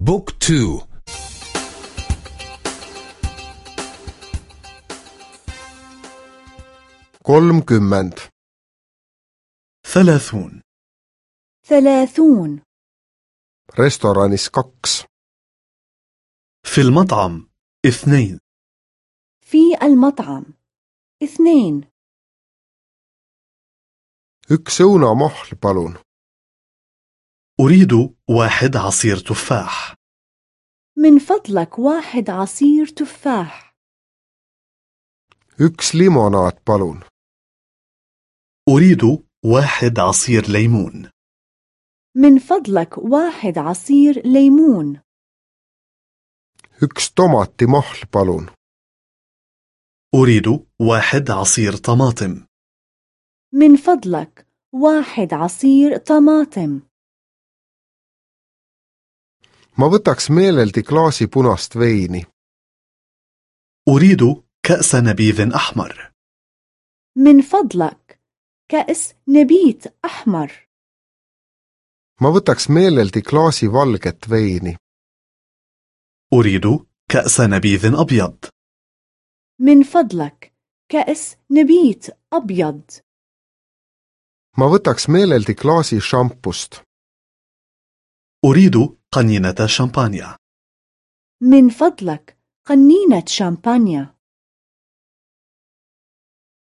بوك تو. kolmkümmend. ثلاثون. ثلاثون. Restoranis kaks. في المطعم اثنين. في المطعم اثنين. Üks õunamohl palun. أريد واحد عصير تفاح. من فضلك واحد عصير تفاح. üks limonaad palun أريد واحد عصير ليمون. من فضلك واحد عصير ليمون. üks tomatimohl palun أريد واحد عصير طماطم. من فضلك واحد عصير طماطم. Ma võtaks meeleldi klaasi punast veini أريد كأس نبيذ أحمر من فضلك كأس نبيت أحمر ma võtaks meeleldi klaasi valget veini أريد كأس نبيذ أبيض من فضلك كأس نبيت أبيض ma võtaks meeleldi klaasi šampust أريد قنينة شامبانيا من فضلك قنينة شامبانيا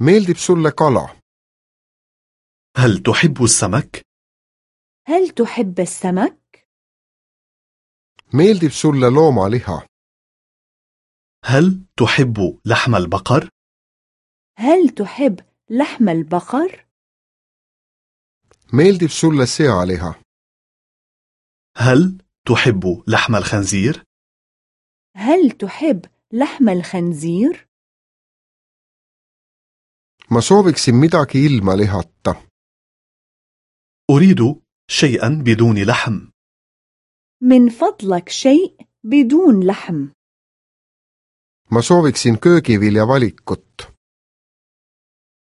meeldib sulle kala هل تحب السمك؟ هل تحب السمك؟ meeldib sulle loomaliha هل تحب لحم البقر؟ هل تحب لحم البقر؟ meeldib sulle sealiha هل تحب لحم الخنزير؟ هل تحب لحم الخنزير؟ ma sooviksin midagi ilma lihata أريد شيئا بدون لحم. من فضلك شيء بدون لحم. ma sooviksin köögivilja valikut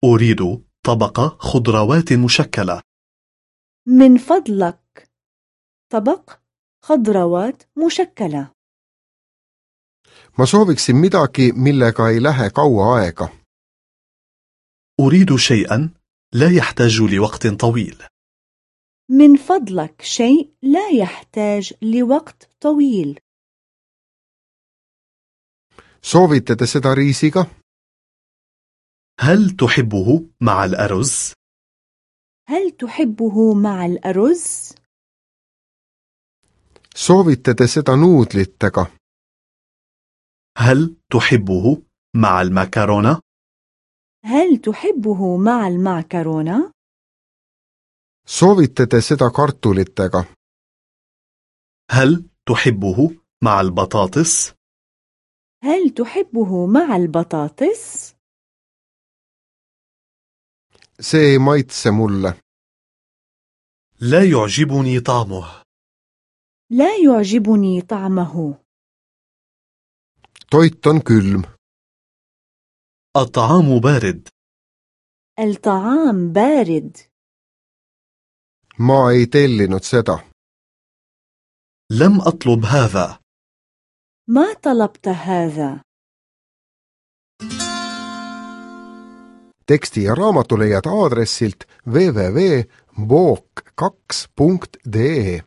أريد طبق خضروات مشكلة. من فضلك طبق خضروات مشكلة. ma sooviksin midagi millega ei lähe kaua aega أريد شيئا لا يحتاج لوقت طويل. من فضلك شيء لا يحتاج لوقت طويل. soovite te seda riisiga هل تحبه مع الأرز؟ هل تحبه مع الأرز؟ Soovite te seda nuudlitega هل تحبه مع المكرونة؟ هل تحبه مع المعكرونة؟ soovite te seda kartulitega هل تحبه مع البطاطس؟ هل تحبه مع البطاطس؟ see ei maitse mulle لا يعجبني طعمه لا يعجبني طعمه toit on külm الطعام بارد الطعام بارد ma ei tellinud seda لم أطلب هذا ما طلبت هذا teksti ja raamatu leiad aadressilt www.book2.de